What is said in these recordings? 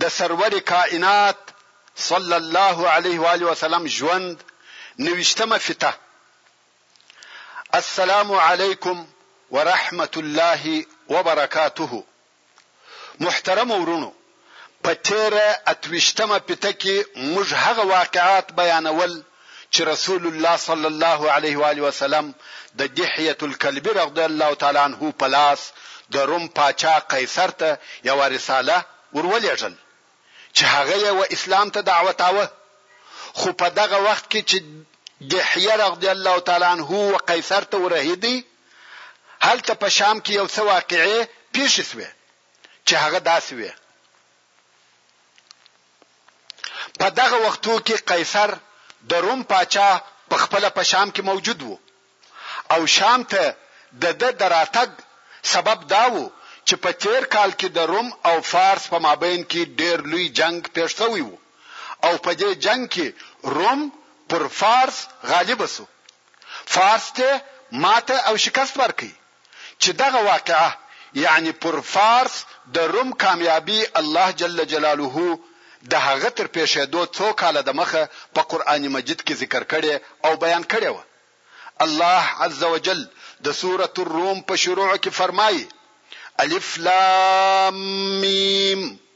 د سرور کائنات صلی الله علیه و آله وسلم ژوند نوشتمه فته السلام علیکم ورحمت الله وبرکاته محترم ورونو په تیره اتوشتمه پته کې موږ هغه واقعات بیانول چې رسول الله صلی الله علیه وآله وسلم د دحیة الکلبی رضی الله تعالی عنه په لاس د روم پاچا قیصر ته یوه رساله ور ولېږل چې هغه یې و اسلام ته دعوتاوه خو په دغه وخت کې چې دحیه رضی الله تعالی عنه و قیصر ته ورهیدی هلته په شام کې یو څه واقعې پیښې شوې چې هغه داسې وې په دغه وختو کې قیصر د روم پاچا په خپله په شام کې موجود و او شام ته د ده د راتګ سبب دا و چې په تېر کال کې د روم او فارس په مابین کې ډېر لوی جنګ پېښ شوی و او په دې جنګ کې روم پر فارس غالب شو، فارس ته ماته او شکست ورکړ. چه دغه واقعه یعنی پر فارس د روم کامیابی الله جل جلاله د هغه تر پیښیدو څو کاله د مخه په قرآن مجید کی ذکر کړې او بیان کړې وه. الله عز وجل د سورة الروم په شروع کی فرمایی، الف لام میم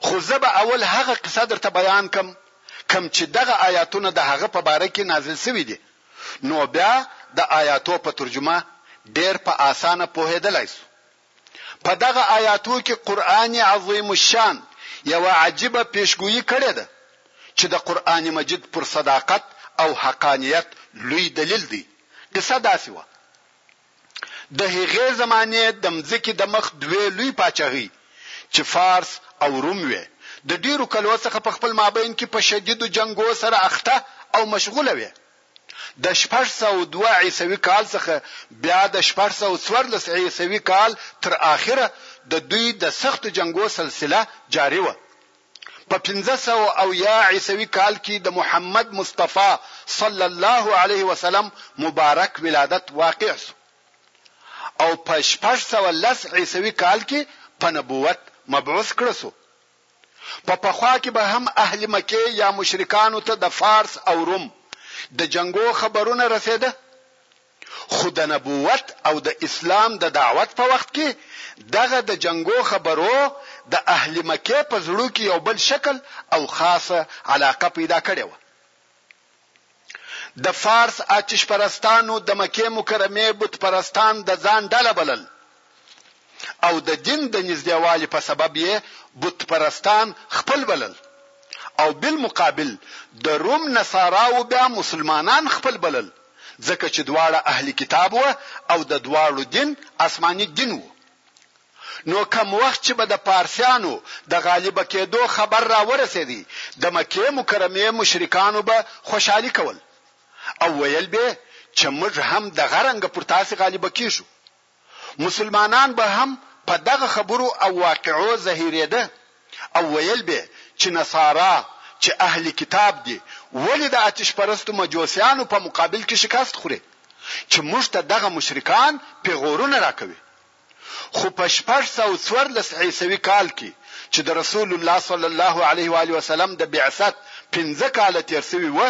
خو زه به اول هغه قصه درته بيان کړم کوم چې دغه آياتونه د هغه په باره کې نازل شوي دي نو بيا د آياتو په ترجمه ډېر په آسانه پوهېدلای شو. په دغه آياتو کې قرآن عظيم الشان يوه عجيبه پېښګويي کړې ده چې د قرآن مجيد پر صداقت او حقانيت لوی دليل دی. قصه داسې وه. د هغې زمانې د مځکې د مخ دوې لوی پاچهۍ چې فارس او روم وې، د ډېرو کلو څخه په خپل مابین کې په شدیدو جنګو سره اخته او مشغوله وې. د شپږ سوه دوه عیسوي کال څخه بیا د شپږ سوه څوارلس عیسوي کال تر آخره د دوی د سختو جنګو سلسله جاري وه. په پنځه سوه او اویا عیسوي کال کي د محمد مصطفی صلی الله علیه وسلم مبارک ولادت واقع سو او په شپږ سوه لس عیسوي کال کي په نبوت مبعوث کړه سو. په پخوا کي به هم اهل مکې یا مشرکانو ته د فارس او روم د جنګو خبرونه رسېده، خو د نبوت او د اسلام د دعوت په وخت کې دغه د جنګو خبرو د اهل مکې په زړو کې یو بل شکل او خاصه علاقه پیدا کړې وه. د فارس آتش پرستانو د مکې مکرمې بت پرستان د ځان ډله بلل. او د دین د نږدېوالي په سبب یې بت پرستان خپل بلل او بالمقابل د روم نصاراو بیا مسلمانان خپل بلل ځکه چې دواړه اهل کتاب وه او د دواړو دین آسماني دین وو نو کم وخت چې به د پارسیانو د غالب کېدو خبر را ورسېدی د مکې مکرمې مشرکانو به خوشحالي کول او ویل به چې موږ هم دغه رنګه پر تاسې غالب کېږو مسلمانان به هم په دغه خبرو او واقعو زهیرېده او ویل به چې نصارا چې اهل کتاب دي ولې د اتش پرستو مجوسیانو په مقابل کې شکست خوري چې موږ ته دغه مشرکان پېغورونه راکوي. خو په شپږ سوه څوارلس عیسوي کال کې چې د رسول الله صلی الله علیه و آله وسلم د بعثت پنځه کاله تېر شوي وه،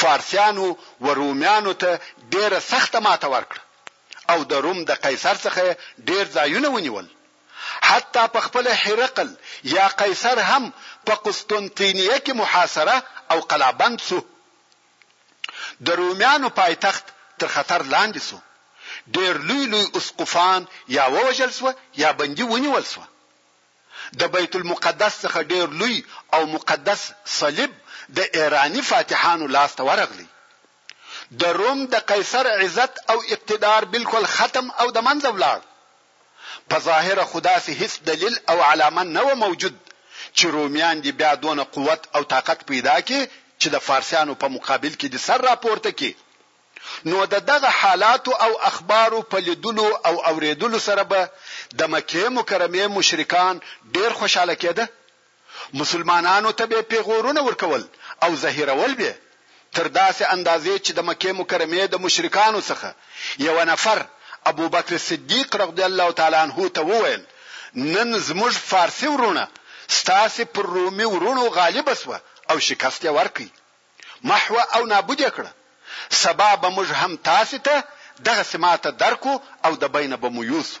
فارسیانو و رومیانو ته ډېره سخته ماته ورکړه. او د روم د قیصر څخه یې ډېر ځایونه ونیول، حتی په خپله هرقل یا قیصر هم په قسطنطینیه کې محاصره او قلعهبند شو. د رومیانو پایتخت تر خطر لاندې شو، ډېر لوی لوی اسقفان یا ووژل شوه یا بندي ونیول شوه. د بیت المقدس څخه ډېر لوی او مقدس صلیب د ایراني فاتحانو لاس ته ورغلی، د روم د قیصر عزت او اقتدار بالکل ختم او د منځه ولاړ. په ظاهره خو داسې هیڅ دلیل او علامه نه وه موجود چې رومیان دې بیا دونه قوت او طاقت پیدا کړي چې د فارسیانو په مقابل کې دې سر راپورته کړي. نو د دغه حالاتو او اخبارو په لیدلو او اوریدلو سره به د مکې مکرمې مشرکان ډیر خوشحاله کیده مسلمانانو ته به پېغورونه ورکول او زهیرول به تر داسې اندازې چې د مکې مکرمې د مشرکانو څخه یوه نفر ابوبکر صدیق رغدی الله تعالی عنه ته وویل، نن زموږ فارسي وروڼه ستاسې پر رومي وروڼو غالب شوه او شکست یې ورکړ، محو او نابود یې کړه، سبا به موږ هم تاسې ته دغسې ماته درکړو او د بینه به مو یوسو.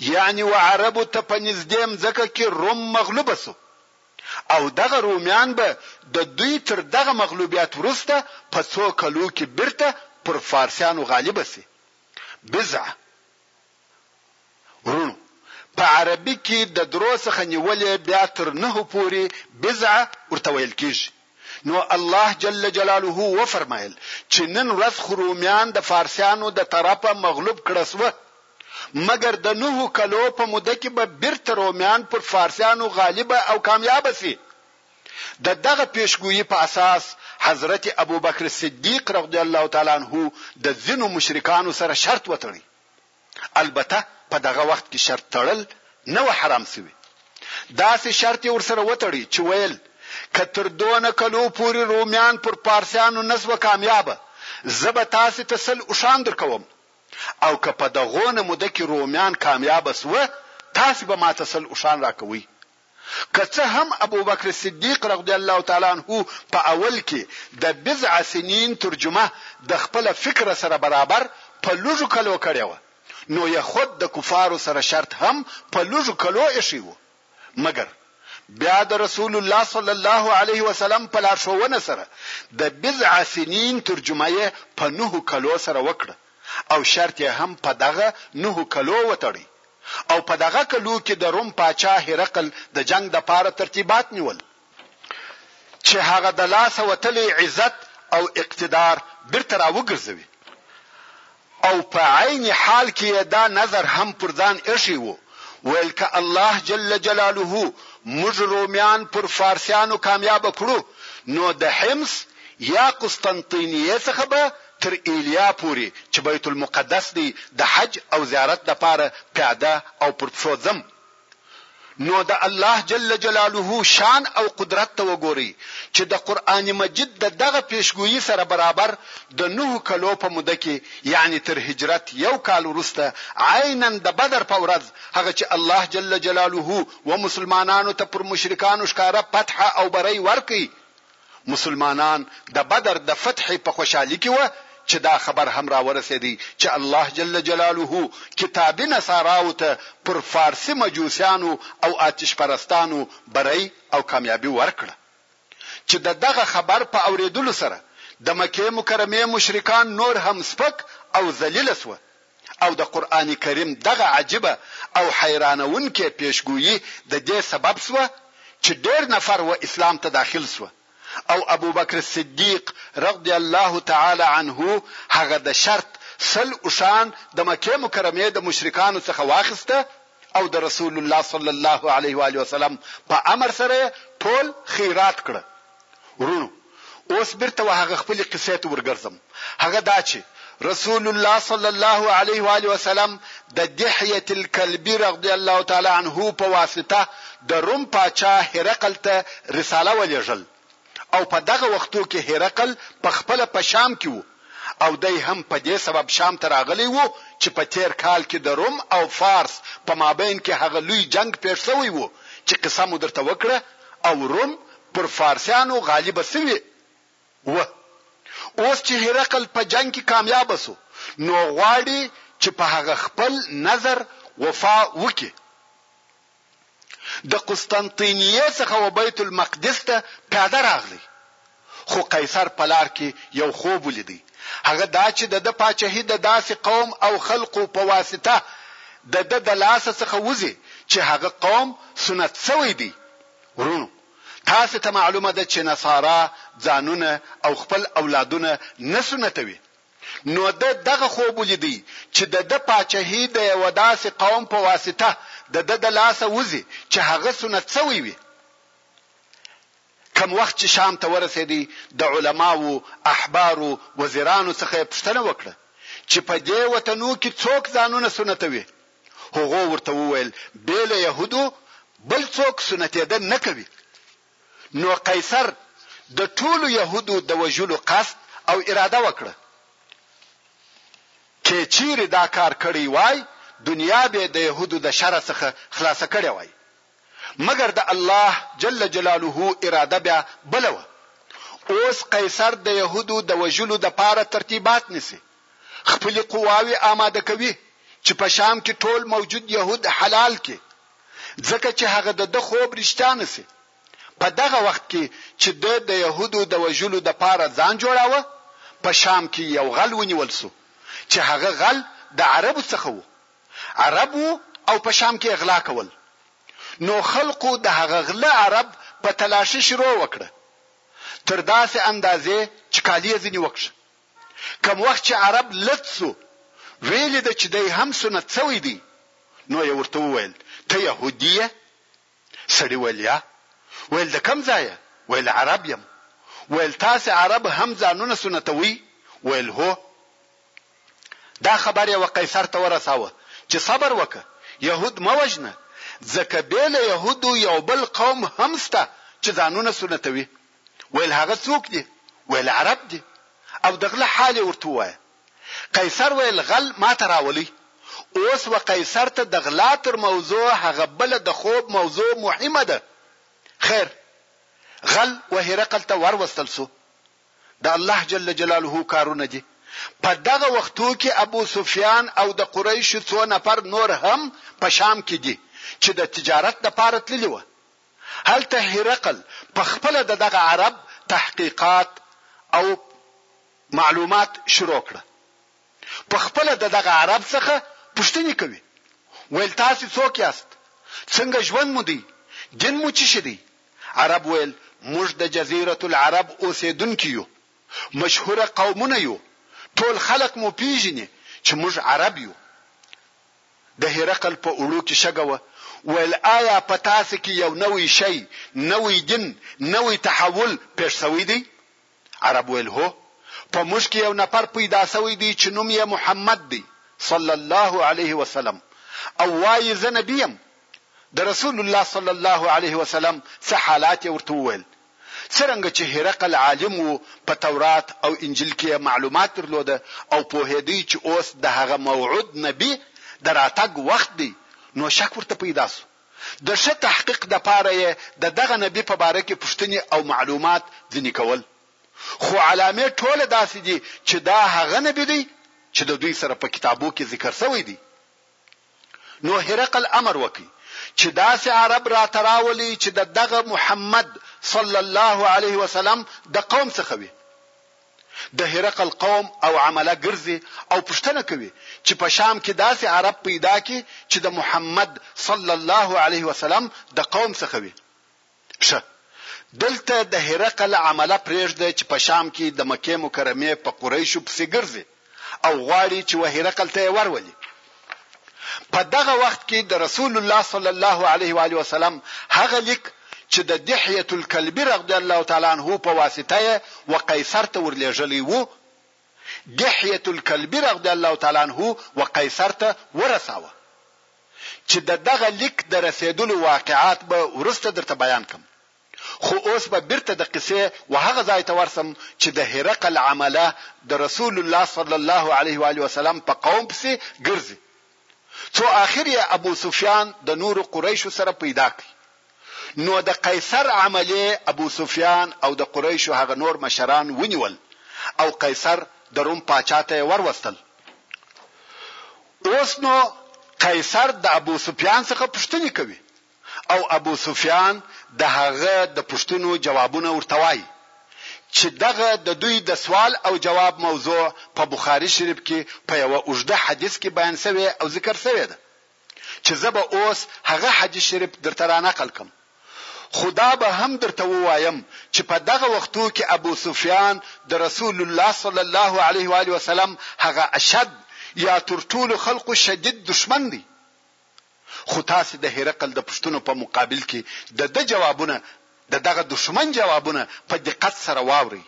یعنی و عربو ته په نږدې مځکه کې روم مغلوب شو او دغه رومیان به د دوی تر دغه مغلوبیت وروسته په څو کلو کې بیرته پر فارسیانو غالب شي. بضعه. وروڼو! په عربي کې د درو څخه نیولې بیا تر نهو پورې بضعه ورته ویل کیږي. نو الله جل جلاله وفرمایل چې نن ورځ خو رومیان د فارسیانو د طرفه مغلوب کړه سوه مګر د نهو کلو په موده کې به بیرته رومیان پر فارسیانو غالب او کامیاب سي د دغه پیشګویي په اساس حضرت ابوبکر صدیق رضی الله تعالی عنه د ځینو مشرکانو سره شرط وتړی البته په دغه وخت کې شرط تړل نه وه حرام شوي، داسې شرط یې ورسره وتړی چې ویل، که تر دونه کلو پورې رومیان پر پارسیانو نه شوه کامیابه، زه به تاسې ته شل اوښان درکوم او که په دغونه موده کې رومیان کامیابه شوه، تاسې به ماته شل اوښان راکوئ، که څه هم ابوبکر صدیق رغدی الله تعالی عنه په اول کي د بضع سنین ترجمه د خپله فکره سره برابر په لږو کلو کړې وه نو یې خود د کفارو سره شرط هم په لږو کلو ایښی وو مګر بیا د رسول الله صلی الله علیه وسلم په لارښوونه سره د بضع سنین ترجمه یې په نهو کلو سره وکړه او شرط یې هم په دغه نهو کلو وتړی او په دغه کلو کې د روم پاچا هرقل د جنګ د پاره ترتیبات نیول چې هغه د لاسه وتلی عزت او اقتدار بیرته را وګرځوي او په عین حال کې یې دا نظر هم پر ځان ایښی وو ویل که الله جل جلاله موږ رومیان پر فارسیانو کامیاب کړو نو د حمص یا قسطنطینیه څخه به تر ایلیا پورې چې بیت المقدس دی د حج او زیارت لپاره پیاده او پر پښو ځم نو د الله جل جلاله شان او قدرت ته وګورئ چې د قرآن مجید د دغه پیشګویي سره برابر د نهو کلو په موده کې یعنې تر هجرت یو کال وروسته عینا د بدر په ورځ هغه چې الله جل جلاله و مسلمانانو ته پر مشرکانو ښکاره فتح او بری ورکړ مسلمانان د بدر د فتح په خوشحالي کې وه چې دا خبر هم راورسېدی چې الله جل جلاله کتابي نصاراو ته پر فارسي مجوسیانو او آتش پرستانو بری او کامیابي ورکړه چې د دغه خبر په اورېدلو سره د مکې مکرمې مشرکان نور هم سپک او ذلیل شوه او د قرآن کریم دغه عجیبه او حیرانونکې پېشګویي د دې سبب شوه چې ډېر نفر و اسلام ته داخل شوه او ابوبکر صدیق رضی الله تعالی عنه هغه د شرط شل اوښان د مکې مکرمې د مشرکانو څخه واخیسته او د رسول الله صلی الله علیه وآله وسلم په امر سره یې ټول خیرات کړه وروڼو! اوس بیرته و هغه خپلې قصې ته ورګرځم، هغه دا چې رسول الله صلی الله علیه و آله وسلم د دحیة الکلبی رضی الله تعالی عنه په واسطه د روم پاچا هرقل ته رساله ولیږل او په دغه وختو کې هرقل په خپله په شام کې و، او دی هم په دې سبب شام ته راغلی و چې په تېر کال کې د روم او فارس په مابین کې هغه لوی جنګ پېښ شوی و چې قصه مو درته وکړه او روم پر فارسیانو غالب شوي وه اوس چې هرقل په جنګ کې کامیاب شو نو غواړي چې په هغه خپل نظر وفا وکړي د قسطنطينيې څخه و بيت المقدس ته پياده راغلی، خو قيصر په لار کې يو خوب وليدی، هغه دا چې د ده پاچهي د داسې قوم او خلقو په واسطه د ده د لاسه څخه وځې چې هغه قوم سنت شوی دی، وروڼو! تاسې ته معلومه ده چې نصارا ځانونه او خپل اولادونه نه سنتوي، نو ده دغه خوب وليدی چي د ده پاچهي د يوه داسي قوم په واسطه د ده د لاسه وځي چي هغه سنت سوی وي. کوم وخت چي شام ته ورسېدی د علماوو، احبارو، وزيرانو څخه يې پوښتنه وکړه چي په دې وطنو کي څوک ځانونه سنتوي؟ هغو ورته وويل بې له يهودو بل څوک سنتېده نه کوي. نو قیصر د ټولو یهودو د وژلو قصد او اراده وکړه. که چیرې دا کار کړی وای، دنیا به د یهودو د شر څخه خلاصه کړې وای. مګر د الله جل جلاله اراده بیا بله وه. اوس قیصر د یهودو د وژلو دپاره ترتیبات نیسي. خپلې قواوې آماده کوي، چې په شام کې ټول موجود یهود حلال کړي. ځکه چې هغه د ده خوب رشتیا نه شي. په دغه وخت کې چې ده د یهودو د وژلو دپاره ځان جوړاوه، په شام کې یو غل ونیول شو، چې هغه غل د عربو څخه و. عرب و او په شام کې غلا کول. نو خلقو د هغه غله عرب په تلاشي شروع وکړه، تر داسې اندازې چې کالي یې ځینې وکښ. کوم وخت چې عرب لڅ شو ویلي ده چې دی هم سنت شوی دی نو یې ورته وویل ته یهودي یې؟ سړي ویل یا ویل د کوم ځایه؟ ویل عرب یم ویل تاسې عرب هم ځانونه سنتوي؟ ویل هو دا خبر یوه قیصر ته ورساوه چې صبر وکه یهود مه وژنه ځکه بې له یهودو یو بل قوم هم سته چې ځانونه سنتوي ویل هغه څوک دي ویل عرب دي او د غله حال یې ورته ووایه قیصر ویل غل ماته راولي اوس و قیصر ته د غلا تر موضوع هغه بله د خوب موضوع مهمه ده خیر غل و هرقل ته وروستل سو د الله جل جلاله کارونه دي په دغه وختو کې ابو سفیان او د قریشو څو نفر نور هم په شام کې دي چې د تجارت لپاره تللي وه هلته هرقل په خپله د دغه عرب تحقیقات او معلومات شروع کړه په خپله د دغه عرب څخه پوښتنې کوي ویل تاسو څوک یاست څنګه ژوند مو دی دین مو چی شي دی عرب ویل موږ د جزیره العرب اوسیدونکي یو مشهوره قومونه یو ټول خلق مو پیژني چې موږ عرب یو د هرقل په اوړو کې شګه وه، ویل، آیا په تاسې کې یو نوی شی، نوی دین، نوی تحول پېښ شوی دی؟ عرب ویل، هو! په موږ کې یو نفر پیدا شوی دی چې نوم یې محمد دی، صلی الله علیه وسلم، او وایي، زه نبي یم. د رسول الله، صلی الله علیه وسلم، څه حالات یې ورته وویل. څرنګه چې هرقل عالم و، په تورات او انجیل کې یې معلومات درلوده او پوهېدی چې اوس د هغه موعود نبي د راتګ وخت دی، نو شک ورته پیدا شو. د ښه تحقیق لپاره یې د دغه نبي په باره کې پوښتنې او معلومات ځینې کول. خو علامې ټوله داسې دي چې دا هغه نبي دی چې د دوی سره په کتابو کې ذکر شوی دی. نو هرقل امر وکړ چې داسې عرب راته راولئ چې د دغه محمد صلی الله علیه وسلم د قوم څخه وي. د هرقل قوم او عمله ګرځي او پوښتنه کوي چې په شام کې داسې عرب پیدا کړي چې د محمد صلی الله علیه وسلم د قوم څخه وي. ښه دلته د هرقل عمله پرېږده چې په شام کې د مکې مکرمې په قريشو پسې ګرځي او غواړي چې و هرقل ته يې ورولي. په دغه وخت کې د رسول الله صلی الله علیه و آله وسلم هغه لیک چې د دحیة الکلبي رضی الله تعالی عنه په واسطه یې و قیصر ته ورلېږلی و، دحیة الکلبي رضی الله تعالی عنه و قیصر ته ورساوه. چې د دغه لیک د رسېدلو واقعات به وروسته درته بیان کړم، خو اوس به بېرته د قصې و هغه ځای ته ورشم چې د هرقل عمله د رسول الله صلی الله علیه و آله وسلم په قوم پسې ګرځي، څو آخر یې ابوسفیان د نورو قریشو سره پیدا کړي. نو د قیصر عملې ابوسفیان او د قریشو هغه نور مشران ونیول او قیصر د روم پاچا ته یې وروستل. اوس نو قیصر د ابو سفیان څخه پوښتنې کوي او ابو سفیان د هغه د پوښتنو جوابونه ورته وایي چې دغه د دوی د سوال او جواب موضوع په بخاري شریف کې په یوه اوږده حدیث کې بیان شوې او ذکر شوې ده. چې زه به اوس هغه حدیث شریف درته رانقل کړم، خو دا به هم درته ووایم چې په دغه وختو کې ابوسفیان د رسول الله صلی الله علیه و آله وسلم هغه اشد یا تر ټولو خلقو شدید دښمن دی، خو تاسې د هرقل د پوښتنو په مقابل کې د ده جوابونه د دغه دښمن جوابونه په دقت سره واورئ.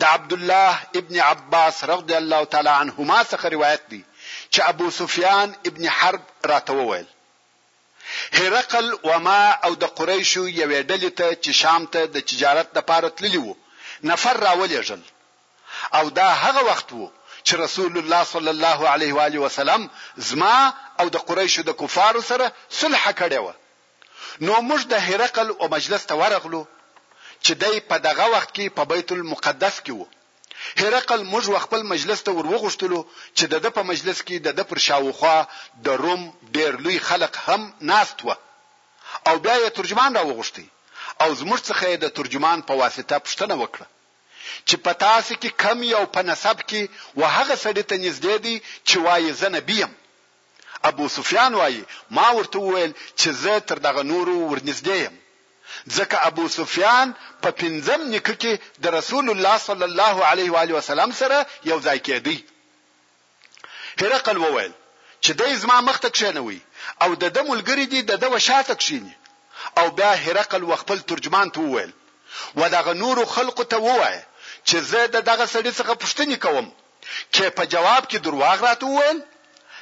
د عبدالله ابن عباس رضی الله تعالی عنهما څخه روایت دی چې ابو سفیان ابن حرب راته وویل، هرقل وما او د قریشو یوې ډلې ته چې شام ته د تجارت لپاره تللي وو، نفر راولېږل او دا هغه وخت وو چې رسول الله صلی الله علیه وآله وسلم زما او د قریشو د کفارو سره صلح کړې وه. نو موږ د هرقل و مجلس ته ورغلو چې دی په دغه وخت کې په بیت المقدس کې و. هرقل موږ و خپل مجلس ته ور وغوښتلو چې د ده په مجلس کې د ده پر شاوخوا د روم ډېر لوی خلق هم ناست و او بیا یې ترجمان را وغوښت او زموږ څخه یې د ترجمان په واسطه پوښتنه وکړه چې په تاسې کې کم یو په نسب کې و هغه سړي ته نږدې دی چې وايي زه نبي یم. ابو سفیان وايي، ما ورته وویل چې زه تر دغه نورو ورنږدې یم، ځکه ابو سفیان په پنځم نیکه کې د رسول الله صلی الله علیه وآله وسلم سره یو ځای کېدی. هرقل وویل چې دی زما مخ ته کښېنوي او د ده ملګري دې د ده و شاته کښېني او بیا هرقل و خپل ترجمان ته وویل، و دغه نورو خلقو ته ووایه چې زه د دغه سړي څخه پوښتنې کوم، چه په جواب کی درواغ راته وویل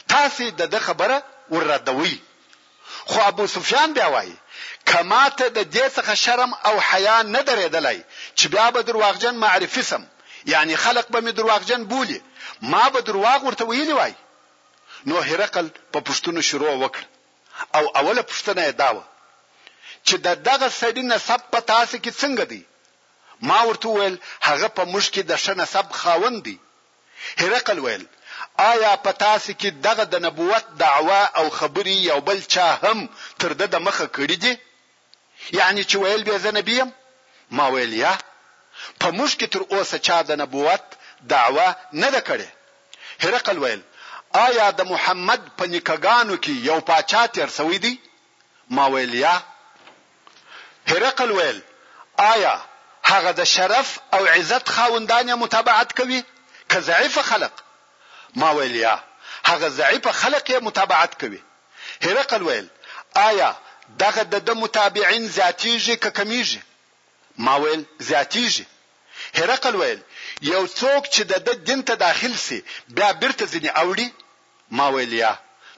تاسی دده خبره ور ردوی خو ابو سفیان بیا وایی که ماته ددی څخه شرم او حیا نه دریدلای چه بیا به درواغجن معرفی سم یعنی خلق به می درواغجن بولی ما به درواغ ورته ویلی وای نو هرقل په پوښتنو شروع وکړه او اوله پوښتنه یې دا وه چې د دغه سړي نسب په تاسو کې څنګه دی ما ورته وویل، هغه په موږ کې د ښه نسب خاوند دی. هرقل ویل، آیا په تاسې کې دغه د نبوت دعوه او خبرې یو بل چا هم تر ده د مخه کړي دي؟ یعنې چې ویل به یې زه نبي یم؟ ما ویل، یا. په موږ کې تر اوسه چا د نبوت دعوه نه ده کړې. هرقل ویل، آیا د محمد په نیکه ګانو کې یو پاچا تېر شوی دی؟ ما ویل یا. هرقل ویل، آیا هغه د شرف او عزت خاوندان یې متابعت کوي که ضعیف خلق؟ ما ویل یا، هغه ضعیف خلق یې متابعت کوي. هرقل ویل، آیا دغه د ده متابعین زیاتیږي که کمیږي؟ ما ویل، زیاتیږي. هرقل ویل، یو څوک چې د ده دین ته داخل شي بیا بیرته ځینې اوړي؟ ما ویل یا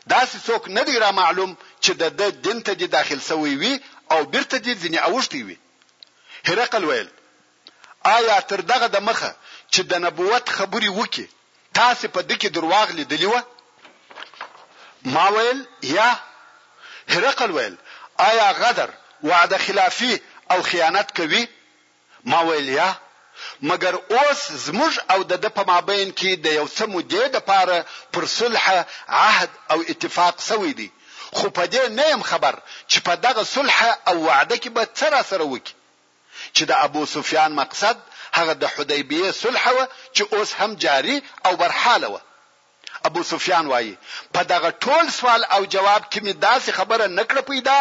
داسې څوک نه دی رامعلوم چې د ده دین ته دې داخل شوی وي او بیرته دې ځینې اوښتی وي. هرقل ویل، آیا تر دغه دمخه چې د نبوت خبرې وکړي تاسې په ده کې درواغ لیدلي وه؟ ما ویل یا. هرقل ویل، آیا غدر، وعده خلافي او خیانت کوي؟ ما ویل یا، مګر اوس زموږ او د ده په مابین کې د یو څه مودې لپاره پر صلح عهد او اتفاق شوی دی، خو په دې نه یم خبر چې په دغه صلح او وعده کې به څه راسره وکړي؟ چې د ابوسفیان مقصد هغه د حدیبیې صلح وه چې اوس هم جاري او برحاله وه. ابو سفیان وايي، په دغه ټول سوال او جواب کي مي داسي خبره نه کړه پیدا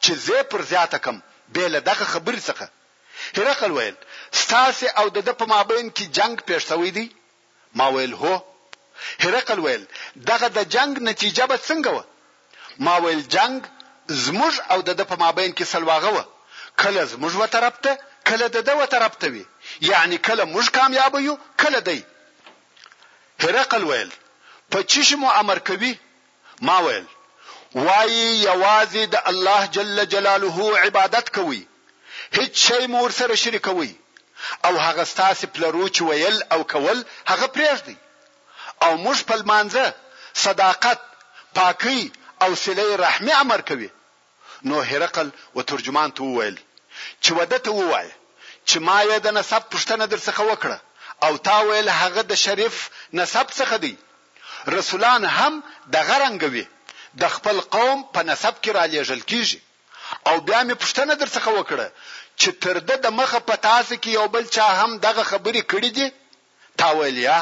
چي زه پر زیاته کم بې له دغه خبري څخه. هرقل ویل، ستاسي او د ده په مابین کي جنګ پېښ سوی دی؟ ما ویل، هو. هرقل ویل، دغه د جنګ نتیجه به څنګه وه؟ ما ویل، جنګ زموږ او د ده په مابین کي سلواغه وه، کله زموږ و طرف ته کله د ده و طرف ته وي، یعني کله موږ کامیابه یو کله دی. هرقل ویل، په څه شي مو امر کوي؟ ما ویل، وایي یوازې د الله جل جلاله عبادت کوئ، هیڅ شی مو ورسره شریکوئ، او هغه ستاسې پلرو چې ویل او کول هغه پرېږدئ، او موږ په لمانځه، صداقت، پاکۍ او صلۀ رحمي امر کوي. نو هرقل و ترجمان ته وویل چې وده ته ووایه چې ما یې د نسب پوښتنه درڅخه وکړه او تا ویل هغه د شریف نسب څخه دی، رسولان هم دغه رنګه وي د خپل قوم په نسب کې رالېږل کېږي او بیا مې پوښتنه درڅخه وکړه چې تر ده د مخه په تاسو کې یو بل چا هم دغه خبرې کړې دي؟ تا ویل یا؟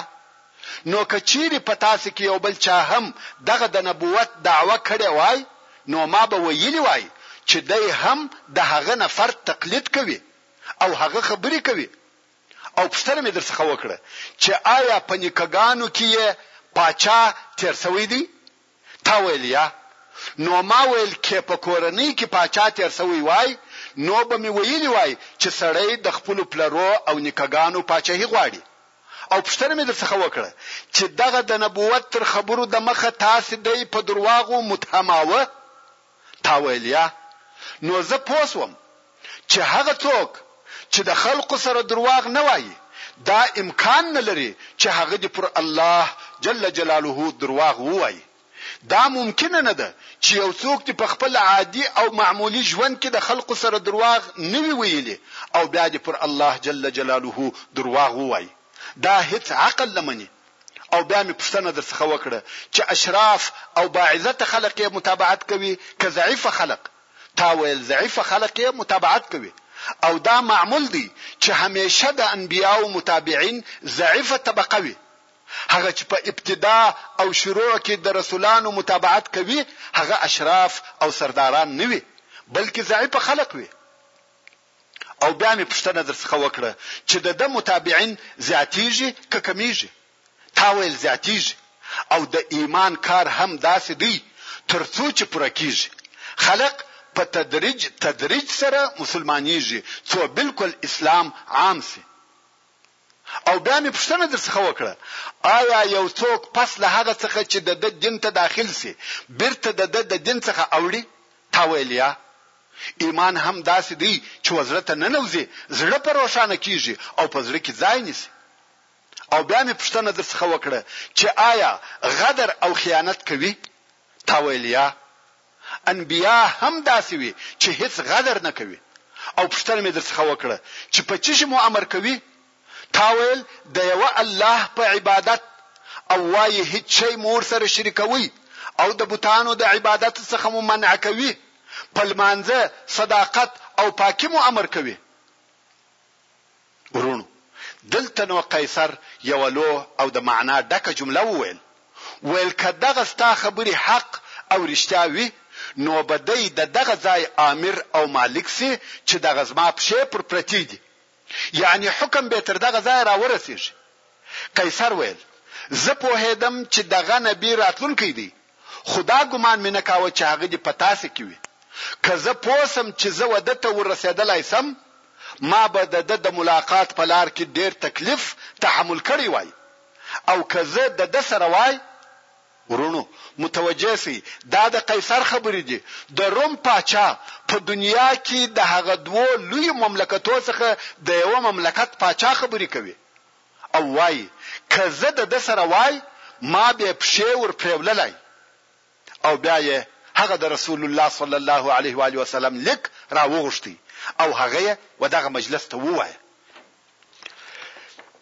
نو که چیرې په تاسې کې یو بل چا هم دغه د نبوت دعوه کړې وای نو ما به ویلي وای چې دی هم د هغه نه فرد تقلید کوي او هغه خبرې کوي او پوښتنه مې درڅخه وکړه چې آیا په نیکه ګانو کې یې پاچا تیر شوی دی؟ تا ویل یا؟ نو ما ویل که په کورنۍ کې پاچا تېر شوی وای نو به مې ویلي وای چې سړی د خپلو پلرو او نیکه ګانو پاچهي غواړي او پوښتنه مې درڅخه وکړه چې دغه د نبوت تر خبرو دمخه تاسې دی په درواغو متهماوه؟ تا ویل یا نو زه پوه شوم چې هغه څوک چې د خلقو سره درواغ نه وایي دا امکان نه لري چې هغه دې پر الله جل جلاله درواغ ووایي دا ممکنه نه ده چې یو څوک دې په خپل عادي او معمولي ژوند کې د خلقو سره درواغ نه وي ویلي او بیا دې پر الله جل جلاله درواغ ووایي دا هیڅ عقل نه مني او بیا مې پوښتنه درڅخه وکړه چې اشراف او باعزته خلق یې متابعت کوي که ضعیفه خلق؟ تا ویل ضعیفه خلق یې متابعت کوي او دا معمول دی چې همیشه د انبیاوو متابعین ضعیفه طبقه وي. هغه چې په ابتدا او شروع کې د رسولانو متابعت کوي هغه اشراف او سرداران نه وي بلکې ضعیفه خلق وي. او بیا مې پوښتنه درڅخه وکړه چې د ده متابعین زیاتیږي که کمیږي؟ تا ویل زیاتیږي او د ایمان کار هم داسې دی تر څو چې پوره کیږي. خلق په تدریج تدریج سره مسلمانیږي څو بالکل اسلام عام شي. او بیا مې پوښتنه درڅخه وکړه، آیا یو څوک پس له هغه څخه چې د ده دین ته داخل شي، بیرته د ده د دین څخه اوړي؟ تا ویل، یا. ایمان هم داسې دی چې و زړه ته ننوځي، زړه په روښانه کیږي او په زړه کې ځای نیسي. او بیا مې پوښتنه درڅخه وکړه چې آیا غدر او خیانت کوي؟ تا ویل، یا. انبياء هم داسې وي چې هيڅ غدر نه کوي او پوښتنه مې درڅخه وکړه چې په څه شي مو امر کوي؟ تا ويل د يوه الله په عبادت او وايي هيڅ شی مو ورسره شريکوئ او د بتانو د عبادت څخه مو منع کوي، په لمانځه، صداقت او پاکي مو امر کوي. وروڼو! دلته نو قیصر یوه لوح او د معنا ډکه جمله وویل، ویل که دغه ستا خبرې حق او رښتیا وي نو به دی د دغه ځای آمر او مالک شي چې دغه زما پښې پر پرتې دي، یعنې حکم به تر دغه ځایه را ورسېږي. قیصر ویل، زه پوهېدم چې دغه نبي راتلونکی دی، خو دا ګمان مې نه کاوه چې هغه دې په تاسې کې وي. که زه پوه شم چې زه وده ته ورسېدلای شم، ما به د ده د ملاقات په لار کې ډېر تکلیف تحمل کړی وای او که زه د ده سره وای، وروڼو! متوجه شئ، دا د قیصر خبرې دي، د روم پاچا په دنیا کې د هغه دوو لویو مملکتو څخه د یوه مملکت پاچا خبرې کوي، او وايي، که زه د ده سره وای ما بې پښې ور پرېوللای او بیا یې هغه د رسول الله صلی الله علیه و آله وسلم لیک را وغوښت او هغه یې و دغه مجلس ته ووایه.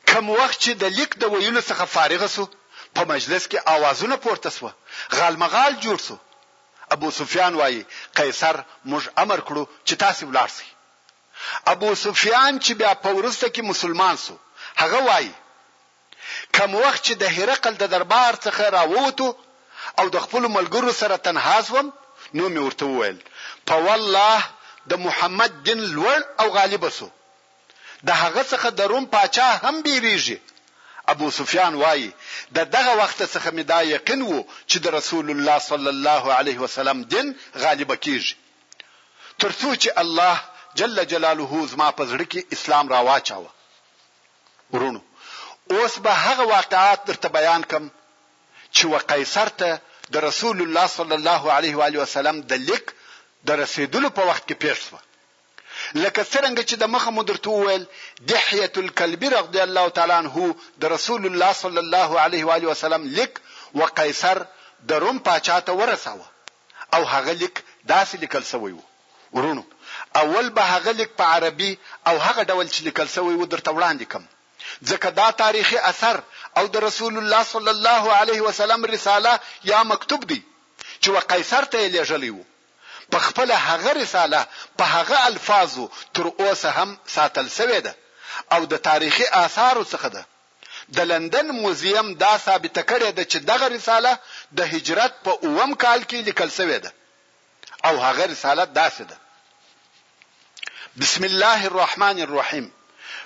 کوم وخت چې د لیک د ویلو څخه فارغ شو په مجلس کې آوازونه پورته شوه، غالمغال جوړ شو. ابو سفیان وايي، قیصر موږ امر کړو چې تاسې ولاړ شئ. ابو سفیان چې بیا په وروسته کې مسلمان شو هغه وايي، کوم وخت چې د هرقل د دربار څخه را ووتو او د خپلو ملګرو سره تنها شوم نو مې ورته وویل، په والله د محمد دین لوړ او غالب شو، د هغه څخه د روم پاچا هم بیریږي. ابو سفیان وايي، د دغه وخت څخه مې دا یقین وو چې د رسول الله صلی الله علیه وسلم دین غالب کیږي. تر څو چې الله جل جلاله زما په زړه کې اسلام راواچاوه. وروڼو! اوس به هغه واقعات درته بیان کړم چې و قیصر ته د رسول الله صلی الله علیه و آله وسلم د لیک د رسیدلو په وخت کې پیښ شوه. لکه څرنګه چې د مخه مو درته وویل دحیه الکلبی رضی الله تعالی عنه د رسول الله صلی الله علیه و علیه وسلم لیک و قیصر د روم پاچا ته ورساوه او هغه لیک داسې لیکل شوی و. وروڼو! اول به هغه لیک په عربي او هغه ډول چې لیکل شوی و درته وړاندې کړم، ځکه دا تاریخي اثر او د رسول الله صلی الله علیه وسلم رساله یا مکتوب دی چې و قیصر ته یې لېږلی و. په خپله هغه رساله په هغه الفاظو تر اوسه هم ساتل شوې ده او د تاریخي آثارو څخه ده. د لندن موزیم دا ثابته کړې ده چې دغه رساله د هجرت په اووم کال کې لیکل شوې ده او هغه رساله داسې ده بسم الله الرحمن الرحیم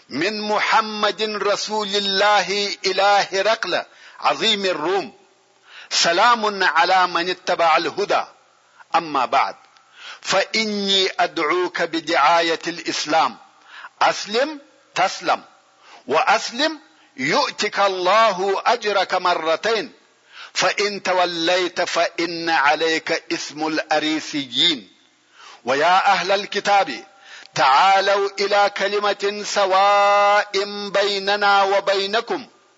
من محمد رسول الله إله هرقل عظيم الروم سلام على من اتبع الهدى أما بعد فإني أدعوك بدعاية الإسلام أسلم تسلم واسلم يؤتك الله اجرك مرتين فان توليت فان عليك اسم الاريسيين ويا اهل الكتاب تعالوا الى كلمه سواء بيننا وبينكم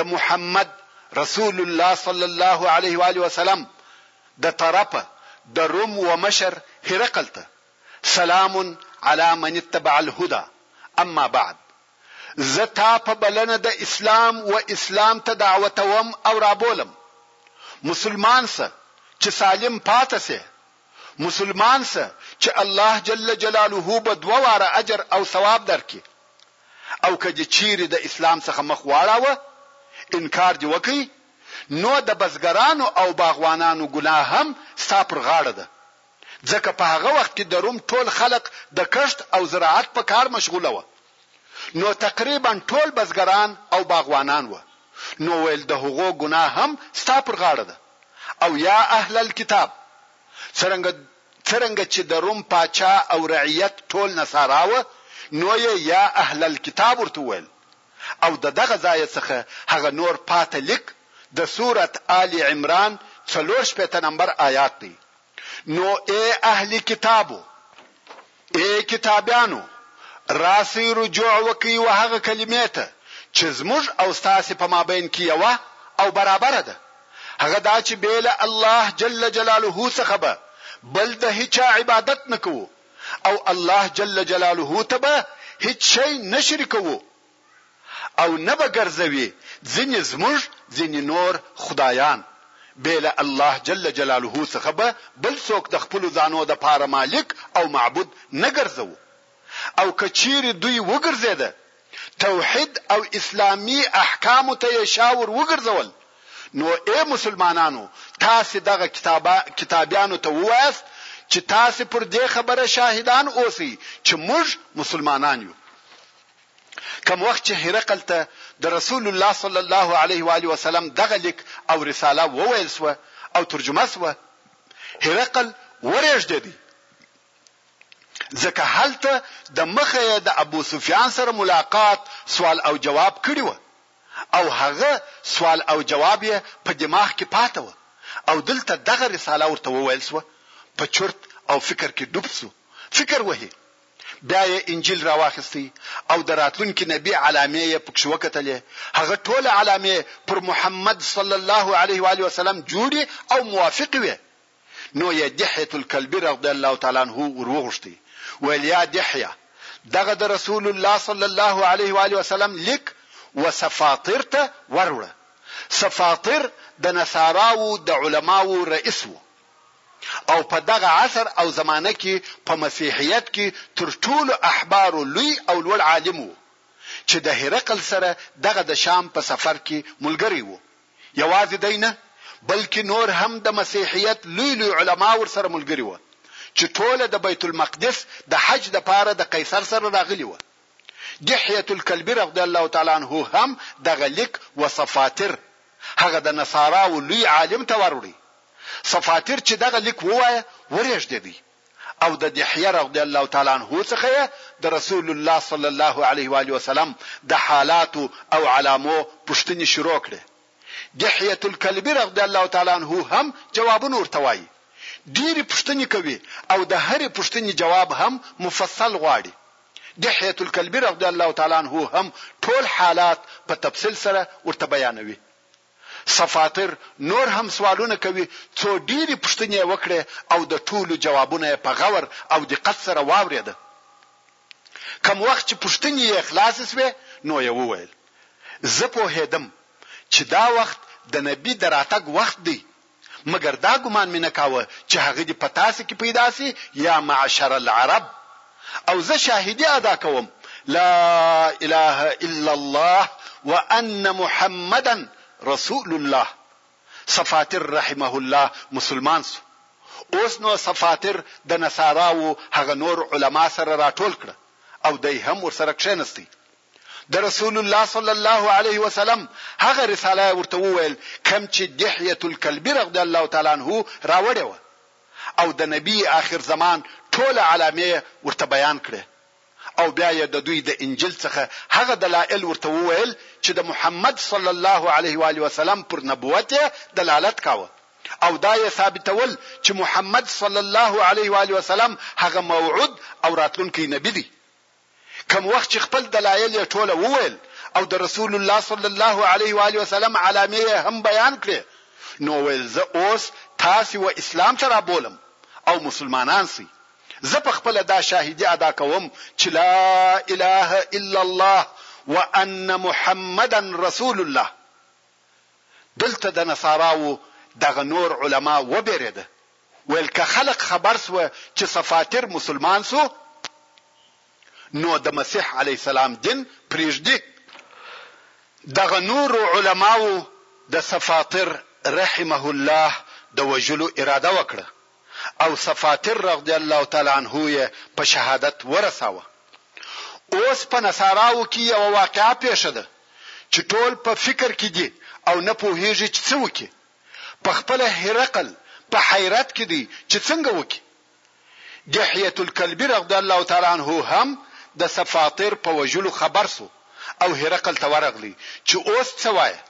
د محمد رسول الله صلی الله علیه و آله وسلم د طرفه د روم و مشر هرقل ته سلام علی من اتبع الهدى اما بعد زه تا په بلنه د اسلام و اسلام ته دعوتوم او رابولم مسلمان سه چې سالم پاته سه مسلمان سه چې الله جل جلاله به دوه واره اجر او ثواب درکړي او که دې چیرې د اسلام څخه مخ واړاوه، انکار دې وکړ، نو د بزګرانو او باغوانانو ګناه هم ستا پر غاړه ده، ځکه په هغه وخت کې د روم ټول خلق د کښت او زراعت په کار مشغوله وه. نو تقريباً ټول بزګران او باغوانان وه نو ويل د هغو ګناه هم ستا پر غاړه ده او يا اهل الکتاب څرنګه څرنګه چې د روم پاچا او رعيت ټول نصارا وه نو يې يا اهل الکتاب ورته ويل او د دغه ځايه څخه هغه نور پاته ليک د سورة آل عمران څلور شپېته نمبر آيات دی نو اې اهل کتابو اې کتابیانو راسی رجوع وکي و هغه کلمې ته چې زموږ او ستاسو په مابین کې یوه او برابره ده هغه دا چې بیله الله جل جلاله څخه به بل د هیچا عبادت نکوو او الله جل جلاله ته به هیڅ شی نشرکوو او نه به ګرځوي ځینې زموږ ځینې نور خدایان، بې له الله جل جلاله څخه به بل څوک د خپلو ځانو دپاره مالک او معبود نه ګرځوو، او که چیرې دوی وګرځیده توحید او اسلامي احکامو ته یې شا ور وګرځول، نو ای مسلمانانو تاسې دغه کتابیانو ته ووایاست چې تاسې پر دې خبره شاهدان اوسئ چې موږ مسلمانان یو. کوم وخت چې هرقل ته د رسول الله صلی الله علیه و آله وسلم دغه لیک او رساله وویل سو او ترجمه سو هرقل ورېږدېدی ځکه هلته د مخه د ابو سفیان سره ملاقات سوال او جواب کړی و او هغه سوال او جواب یې په دماغ کې پاته و او دلته دغه رساله ورته وویل سو په چرت او فکر کې ډوب سو فکر وهي بیا یې انجیل راواخیست او د راتلونکي نبي علامې یې پکښې وکتلې هغه ټوله علامې پر محمد صلی الله علیه و آله وسلم جوړې او موافق وې نو یې دحیه الکلبی رضی الله تعالی عنه ور وغوښتي ویل یا دحیه دغه د رسول الله صلی الله علیه و آله وسلم لیک و سفاطر ته وروړه سفاطر د نصاراو د علماو رئیس وو او په دغه عصر او زمانه کي په مسيحيت کي تر ټولو احبارو لوی او لوړ عالم وو چي د هرقل سره دغه د شام په سفر کي ملګری وو، يوازي دی نه بلکي نور هم د مسيحيت لوی لوی علماء ورسره ملګري وه چي ټوله د بيت المقدس د حج لپاره د قيصر سره راغلي وه. دحیة الکلبی رضی الله تعالی عنه هم دغه لیک وصفاتر هغه د نصاراوو لوی عالم ته وروړی، صفاتر چی دغه لیک ووایه ورېږدېدی او د دحیة رضی الله تعالی عنه څخه یې د رسول الله صلی الله علیه وآله وسلم د حالاتو او علامو پوښتنی شروع کړې دحیة الکلبی رضی الله تعالی عنه هم جوابونه ورته وایی ډېری پوښتنی کوی او د هری پوښتنی جواب هم مفصل غواړی. دحیة الکلبی رضی الله تعالی عنه هم ټول حالات په تفصیل سره ورته بیانوي. سفاتر نور هم سوالونه کوي څو ډیري پوښتني یې وکړې او د ټولو جوابونه یې په غور او دقت سره واورېده. کوم وخت چې پوښتني یې خلاصې شوې نو یې وویل، زه پوهېدم چې دا وخت د نبي د راتګ وخت دی، مګر دا ګمان مې نه کاوه چې هغه دې په تاسې کې پیدا شي یا معشر العرب او زه شاهدي ادا کوم لا اله الا الله وان محمدا رسول الله صفاتر رحمه الله مسلمان سو اوس نو صفاتر د نصاراو هغه نور علما سره راټول کړه او دای هم ورسره کښینستی د رسول الله صلی الله علیه وسلم هغه رساله ورته وویل کم چې دحیه الکلبی رضی الله تعالی عنه راوړې وه او د نبی آخر زمان ټوله علامې یې ورته بیان کړې او بیا یې د دوی د انجیل څخه هغه دلائل ورته وویل چې د محمد صلی الله علیه و آله وسلم پر نبوت یې دلالت کاوه او دا یې ثابتول چې محمد صلی الله علیه و آله وسلم هغه موعود او راتلونکی نبی دی کوم وخت چې خپل دلایل یې ټوله وویل او د رسول الله صلی الله علیه و آله وسلم علامې یې هم بیان کړې نو ویل زه اوس تاسو و اسلام ته رابولم او مسلمانان سي زه په خپل دا شاهدی ادا کوم چې لا اله الا الله وان محمدا رسول الله دلته د نصاراو دغه نور علما وبېرېده ویل که خلق خبر سوه چي سفاتر مسلمان سو نو د مسیح علیه السلام دین پریږدي. دغه نورو علماوو د سفاتر رحمه الله د وژلو اراده وکړه او سفاتر رضی الله تعالی عنه یې په شهادت ورساوه. اوس په نصاراوو کي یوه واقعه پېښه ده چي ټول په فکر کي دي او نه پوهیږي چي څه وکړي. پخپله هرقل په حیرت کې دی چې څنګه وکړي. دحیة الکلبي رغد الله تعالی عنه هم د سفاطر په وژلو خبر شو او هرقل ته ورغلی چې اوس څه وایه؟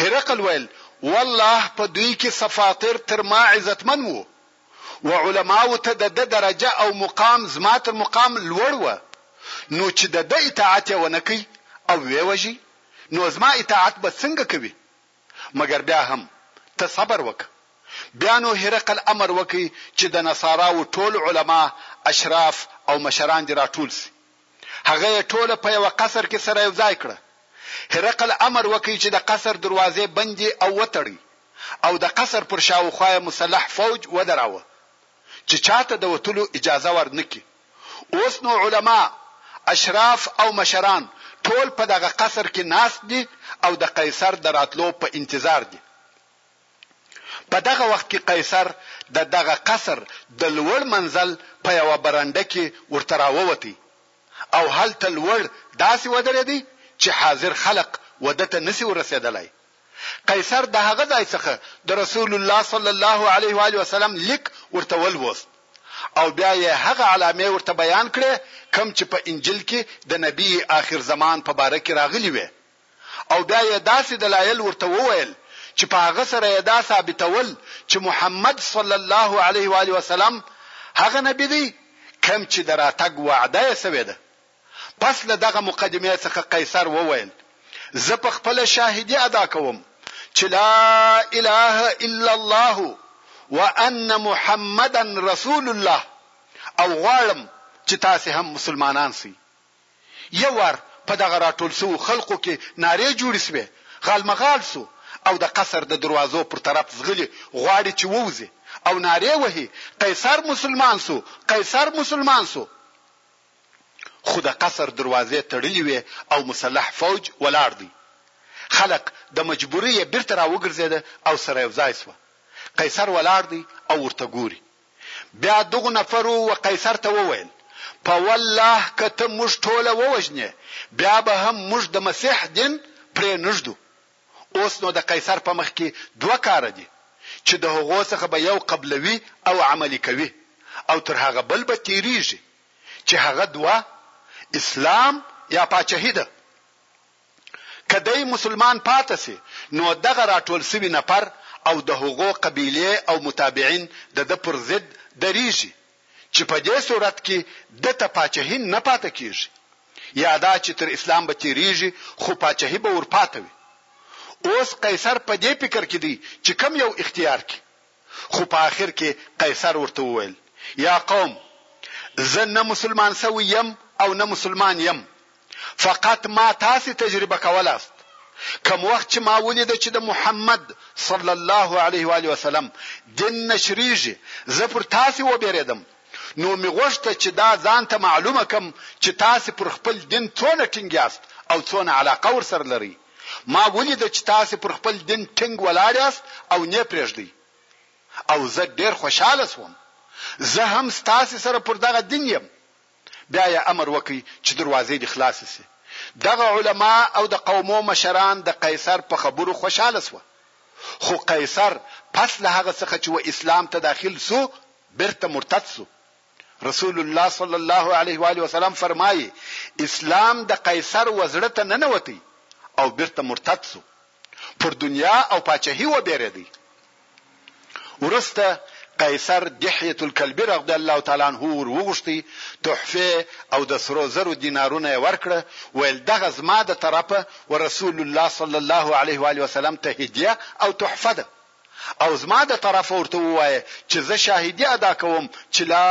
هرقل ویل، والله په دوی کې سفاطر تر ما عزتمن وو و علماوو ته دده درجه او مقام زما تر مقام لوړ وه نو چې دده اطاعت یې ونه کړ او ویې وژی نو زما اطاعت به څنګه کوي؟ مګر بیا هم ته صبر وکړه. بیا نو هرقل امر وکړ چې د نصاراوو ټول علما، اشراف او مشران دې راټول شي. هغه یې ټوله په یوه قصر کې سره یوځای کړه. هرقل امر وکړ چې د قصر دروازې بندې او وتړی او د قصر پر شاوخوا یې مسلح فوج ودراوه چې چاته د وتلو اجازه ورنکړي. اوس نو علماء، اشراف او مشران ټول په دغه قصر کې ناست دي او د قیصر د راتلو په انتظار دي. په دغه وخت کې قیصر د دغه قصر د لوړ منزل په یوه برنډه کې ورته راووتی او هلته لوړ داسې ودرېدی چې حاضر خلق وده ته نشي ورسېدلای. قیصر د هغه ځای څخه د رسول الله صلی الله علیه و آله وسلم لیک ورته ولوست او بیا یې هغه علامې ورته بیان کړې کوم چې په انجیل کې د نبي آخر زمان په باره کې راغلي وې او بیا یې داسې دلایل ورته وویل چې په هغه سره یې دا ثابتول چې محمد صلی الله علیه و علیه وسلم هغه نبی دی کوم چې د راتګ وعده یې سوې ده پس له دغه مقدمې څخه قیصر وویل، زه په خپله شاهدي ادا کوم چې لا اله الا الله وان محمدا رسول الله او غواړم چې تاسې هم مسلمانان شئ. یو وار په دغه راټول شوو خلقو کې نارې جوړې شوې، غالمغال شو او د قصر د دروازو پر طرف ځغلي غواړي چې ووځي او نارې وهي، قیصر مسلمان شو، قیصر مسلمان شو. خو د قصر دروازې تړلي وې او مسلح فوج ولاړ دی. خلق د مجبورۍ یې بیرته راوګرځیده او سره یو ځای شوه. قیصر ولاړ دی او ورته ګوري. بیا دغو نفرو و قیصر ته وویل، په والله که ته موږ ټوله ووژنې بیا به هم موږ د مسیح دین پرې نږدو. اوس نو د قیصر په مخ کې دوه کاره دي چې د هغو څخه به یو قبلوي او عملي کوي او تر هغه بل به تیریږي چې هغه دوه اسلام یا پاچهي ده. که دی مسلمان پاته شي نو دغه راټول شوي نفر او د هغو قبیلې او متابعین د ده پر ضد دریږي چې په دې صورت کې ده ته پاچهي نه پاته کېږي، یا دا چې تر اسلام به تېرېږي خو پاچهي به ورپاته وي. اوس قیصر په دې فکر کې دی چې کوم یو اختیار کړي، خو په اخر کې قیصر ورته وویل، یا قوم! زه نه مسلمان شوی یم او نه مسلمان یم، فقط ما تاسې تجربه کولاست کوم وخت چې ما ولید چې د محمد صلی الله علیه و علیه وسلم دین نشریږي زه پر تاسې وبېرېدم نو می غوښته چې دا ځان ته معلومه کم چې تاسو پر خپل دین څونه ټینګ یاست او څونه علاقه ورسره لري ما ولید چې تاسو پر خپل دین ټینګ ولاړ یاست او نه پرېږدي او زه ډیر خوشاله شوم زه هم تاسو سره پر دغه دین یم بیا یې امر وکړ چې دروازې دې خلاصې شي. دغه علما او د قومو مشران د قیصر په خبرو خوشحاله شوه. خو قیصر پس له هغه څخه چې و اسلام ته داخل شو، بېرته مرتد شو. رسول الله صلی الله علیه و آله وسلم فرمایي، اسلام د قیصر و زړه ته ننوت او بېرته مرتد شو. پر دنیا او پاچهي وبېرېدی. وروسته قیصر دحیة الکلبي رغد الله تعالی عنه ور وغوښتی، تحفې او د سرو زرو دینارونه یې ورکړه، ویل، دغه زما د طرفه ورسول الله صلی الله علیه وآله وسلم ته هدیه او تحفه ده. او زما د طرفه ورته ووایه چې زه شاهدي ادا کوم چې لا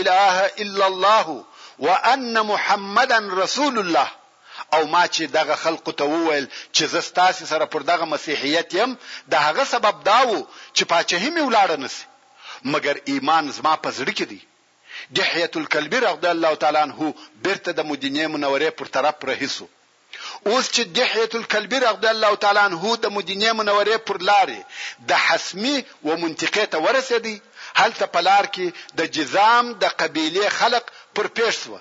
اله الا الله وان محمدا رسول الله او ما چې دغه خلقو ته وویل چې زه ستاسو سره پر دغه مسیحیت یم د هغه سبب دا وو چې پاچهي مې ولاړه نسی مګر ایمان زما په زړه کې دی دحیت الکلبی رضی الله تعالی عنه بیرته د مدینه منورې پر طرف رهیسو اوس چې دحیة الکلبی رغضی الله تعالی عنه د مدینې منورې پر لارې د حسمی و منطقې ته ورسیدی هلته په لار کې د جذام د قبیلې خلق پر پیښ شوه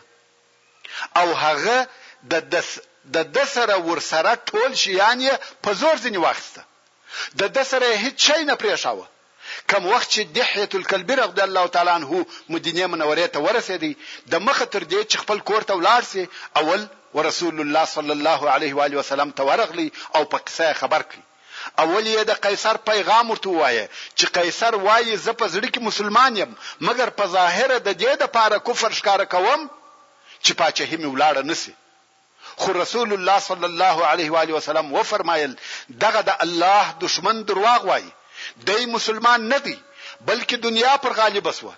او هغه د د د ده سره ورسره ټول شیان یې په زور ځینې واخیسته د ده سره یې هیڅ شی نه پریښاوه کوم وخت چې دحیة الکلبی رضی الله تعالی عنه مدینې منورې ته ورسېد د مخه تر دې چې خپل کور ته ولاړ شي اول ورسول الله صلی الله علیه و آله وسلم ته ورغلی او په قصه یې خبر کړ اول یې د قیصر پیغام ورته ووایه چې قیصر وایي زه په زړه کې مسلمان یم مګر په ظاهره د دې دپاره کفر ښکاره کوم چې پاچهي مې ولاړه نه شي خو رسول الله صلی الله علیه و آله وسلم وفرمایل، دغه د الله دښمن درواغ وایي، دی مسلمان نه دی، بلکې دنیا پر غالبه شوه.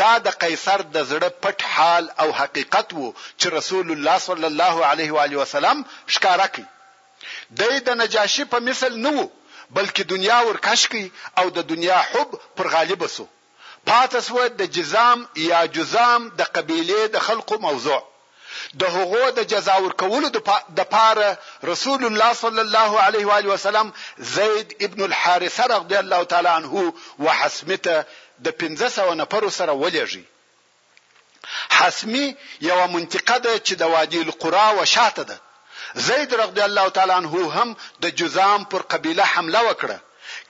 دا د قیصر د زړه پټ حال او حقیقت و چې رسول الله صلی الله علیه و آله وسلم ښکاره کړ. دی د نجاشي په مثل نه و، بلکې دنیا ورکش کړ او د دنیا حب پر غالبه شو. پاته شوه د جذام یا جذام د قبیلې د خلقو موضوع. د هغو د جزا ورکولو د پاره رسول الله صلی الله علیه و آله وسلم زید ابن الحارثه رغدی الله تعالی عنه وحسمته د پنځه سوه نفرو سره ولېږی. حسمي یوه منطقه ده چې د وادي القرا و شاته ده. زید رضی الله تعالی عنه هم د جذام پر قبیله حمله وکړه،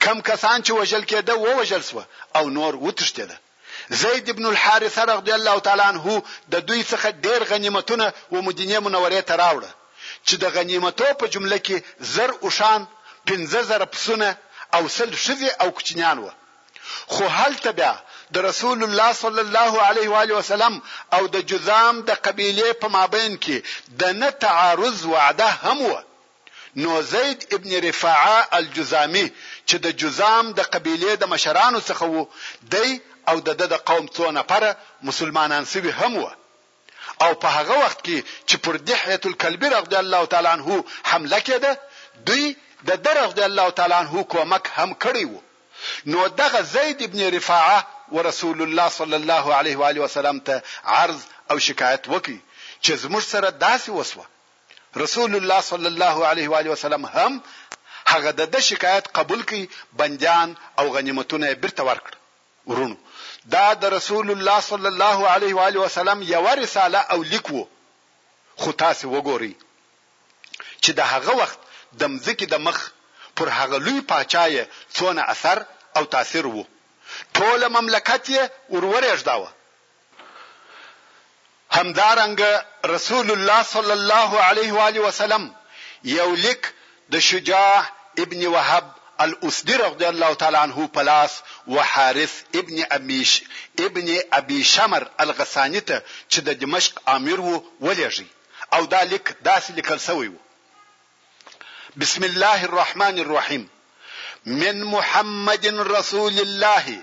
کم کسان چې وژل کېده ووژل شو او نور وتښتېده. زید ابن الحارثه رضی الله تعالی عنه د دوی څخه ډېر غنیمتونه و مدینې منورې ته راوړه چې د غنیمتو په جمله کې زر اوښان، پنځه زره پسونه او سل ښځې او کوچنیان وه. خو هلته بیا د رسول الله صلی الله علیه وآله وسلم او د جذام د قبیلې په مابین کې د نه تعارض وعده هم وه. نو زید ابن رفاعه الجذامي چې د جذام د قبیلې د مشرانو څخه و، دی او د ده د قوم څو نفره مسلمانان شوي هم وه. او په هغه وخت کي چي پر دحية الکلبي رضي الله تعالی عنه حمله کېده دوی د ده رضي الله تعالی عنه کومک هم کړی وو نو دغه زيد بن رفاعه ورسول الله صلی الله عليه وآله وسلم ته عرض او شکايت وکړ چي زموږ سره داسي وسوه رسول الله صلی الله عليه وآله وسلم هم هغه د ده شکايت قبول کړ بنديان او غنيمتونه يې بيرته ورکړل. وروڼو دا د رسول الله صلی الله علیه و آله وسلم یوه رساله او لیک وو خو تاسې وګورئ چې د هغه وخت د مځکې د مخ پر هغه لوی پاچا یې څونه اثر او تاثیر وو ټوله مملکت یې ور ورېږداوه همدارنګه رسول الله صلی الله علیه و آله وسلم یو لیک د شجاع ابن وهب الاسدي رضی الله تعالی عنه په لاس و حارث ابن امیش ابن ابي شمر الغساني ته چې د دمشق امیر وو ولېږي او دا لیک داسې لیکل شوی وو بسم الله الرحمن الرحيم من محمد رسول الله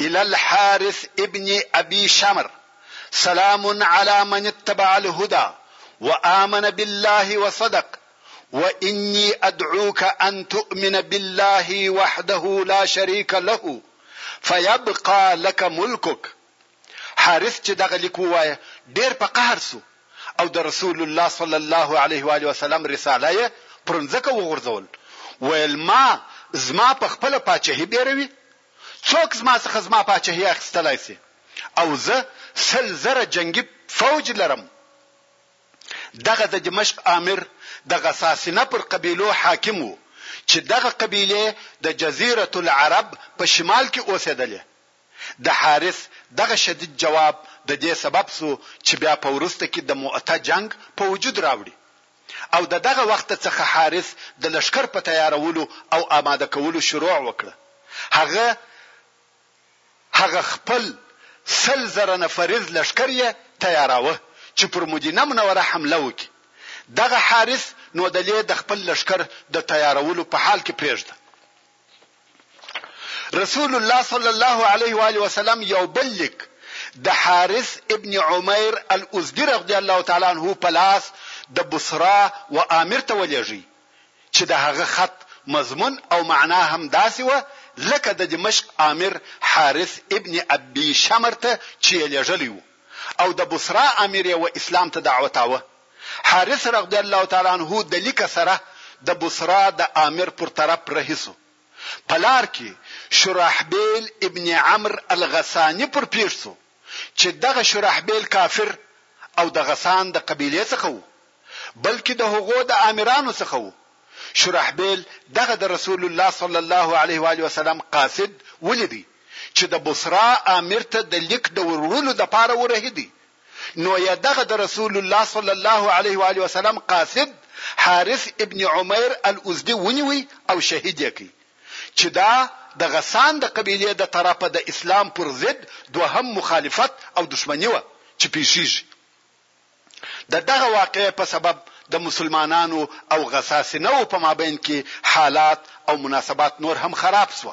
الى الحارث ابن ابي شمر سلام على من اتبع الهدى وآمن بالله وصدق وإني أدعوك أن تؤمن بالله وحده لا شريك له فيبقى لك ملكك حارث چې دغه لیک ووایه ډېر په قهر شو او د رسول الله صلی الله علیه و آله وسلم رساله یې پر مځکه وغورځول ویل ما زما په خپله پاچهي بیروي څوک زما څخه زما پاچهي اخیستلای شي او زه سل زره جنګي فوج لرم دغه د دمشق امیر د غساسینه پر قبیلو حاکم وو چې دغه قبیله د جزیره العرب په شمال کې اوسېدلې د حارث دغه شدید جواب د دې سبب شو چې بیا په وروسته کې د مؤته جنګ په وجود راوړي او د دغه وخته څخه حارث د لښکر په تیارولو او آماده کولو شروع وکړه هغه هغه خپل سل زره نفریز لښکر یې تیاراوه چې پر مدینه منوره حمله وکړي دغه حارث نو د لې د خپل لښکر د تیارولو په حال کې پرېږده. رسول الله صلی الله علیه و آله وسلم یو بل لیک د حارث ابن عمیر الازدی رضی الله تعالی عنه په لاس د بصرا و امیر ته ولېږي چې د هغه خط مضمون او معنا هم داسې و لکه د دمشق امیر حارث ابن ابي شمر ته چې لېږلی و او د بصرا امیر یې و اسلام ته دعوتاوه حارث رضی الله تعالی عنه د لیکه سره د بصرا د آمر پر طرف رهي شو. په لار کې شرحبیل ابن عمر الغساني پر پېښ شو چې دغه شرحبیل کافر او د غسان د قبیلې څخه وو بلکې د هغو د آمرانو څخه وو. شرحبیل دغه د رسول الله صلی الله علیه و آله وسلم قاصد ولیدی چې د بصرا آمر ته د لیک د وروړلو لپاره ورهیدی نو یې دغه د رسول الله صلی الله علیه و آله وسلم قاصد حارث ابن عمیر الازدی ونیوی او شهید یې کړ چې دا د غسان د قبیلې د طرفه د اسلام پر ضد دوهم مخالفت او دښمني وه چې پیښیږي د دغه واقعې په سبب د مسلمانانو او غساسینو په مابین کې حالات او مناسبات نور هم خراب شو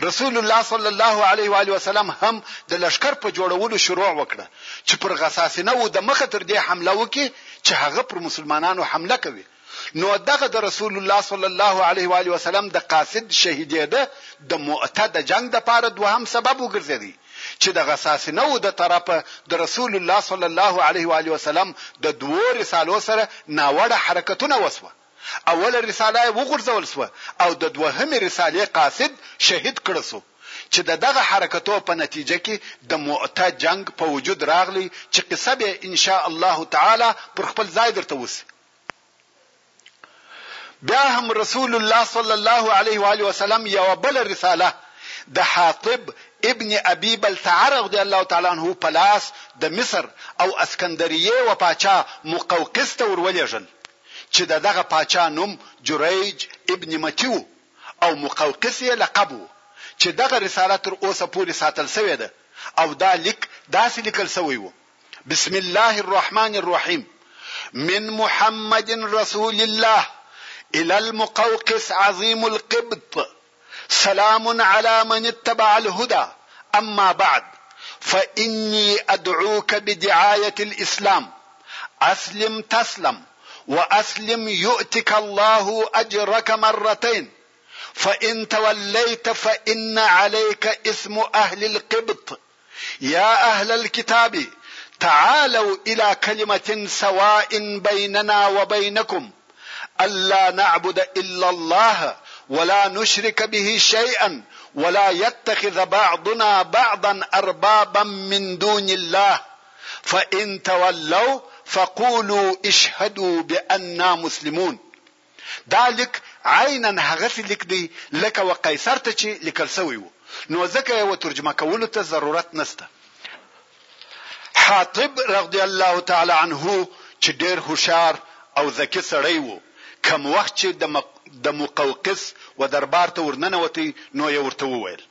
رسول الله صلی الله علیه و علیه وسلم هم د لشکر په جوړولو شروع وکړه چې پر غساسینه و د مخه تر دې حمله وکړي چې هغه پر مسلمانانو حمله کوي نو دغه د رسول الله صلی الله علیه و علیه وسلم د قاصد شهیدېده د مؤته د جنگ د پاره دوهم سبب وګرځېدی چې د غساسینه و د طرفه د رسول الله صلی الله علیه و علیه وسلم د دوه رسالو سره ناوړه حرکتونه وسوه اوله رساله یې وغورځول شوه او د دوهمې رسالې قاصد شهید کړه شو چې د دغه حرکتو په نتیجه کې د مؤته جنګ په وجود راغلی چې قصه به یې ان شاء الله تعالی پر خپل ځای درته وشي. بیا هم رسول الله صلی الله علیه و آله وسلم یوه بله رساله د حاطب ابن ابي بلتعه رضی الله تعالی عنه په لاس د مصر او اسکندریه و پاچا مقوقس ته ورولېږل چې د دغه پاچا نوم جریج ابن متی و او مقوقس یې لقب و، چې دغه رساله تر اوسه پورې ساتل شوې ده او دا لیک داسې لیکل شوی و، بسم الله الرحمن الرحیم من محمد رسول الله الی المقوقس عظیم القبط. سلام على من اتبع الهدى اما بعد فاني ادعوك بدعايه الاسلام اسلم تسلم واسلم يؤتك الله اجرك مرتين فان توليت فان عليك اسم اهل القبط يا اهل الكتاب تعالوا الى كلمه سواء بيننا وبينكم الا نعبد الا الله ولا نشرك به شيئا ولا يتخذ بعضنا بعضا اربابا من دون الله فان تولوا فقولوا اشهدوا باننا مسلمون دا لیک عیناً هغسې لیک دی لکه و قیصر ته چې لیکل شوی و، نو ځکه یې و ترجمه کولو ته ضرورت نشته. حاطب رضی الله تعالی عنه چې ډېر هوښیار او ذکي سړی و، کوم وخت چې د مقوقس و دربار ته ورننوت، نو یې ورته وویل،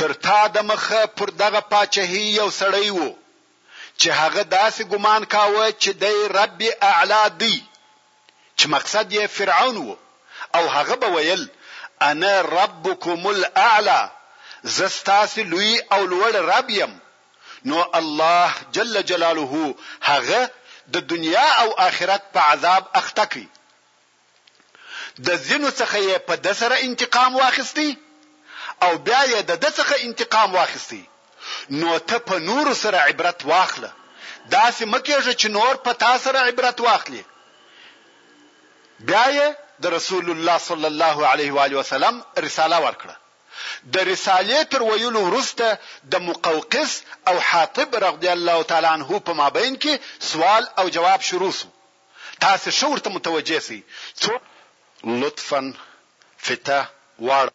تر تا دمخه پر دغه پاچهي یو سړی و، چې هغه داسې ګمان کاوه چې دی رب اعلی دی چې مقصد یې فرعون و او هغه به ویل انا ربکم الاعلی زه ستاسې لوی او لوړ رب یم نو الله جل جلاله هغه د دنیا او آخرت په عذاب اخته کړي د ځینو څخه یې په ده سره انتقام واخیستی او بیا یې د ده څخه انتقام واخیستی، نو ته په نورو سره عبرت واخله، داسې مه کېږه چې نور په تا سره عبرت واخلي. بیا یې د رسول الله صلی الله علیه و آله وسلم رساله ورکړه. د رسالې تر ویلو وروسته د مقوقس او حاطب رضی الله تعالی عنه په مابین کې سوال او جواب شروع شو. تاسې ښه ورته متوجه شئ څو. لطفا فته واړوئ.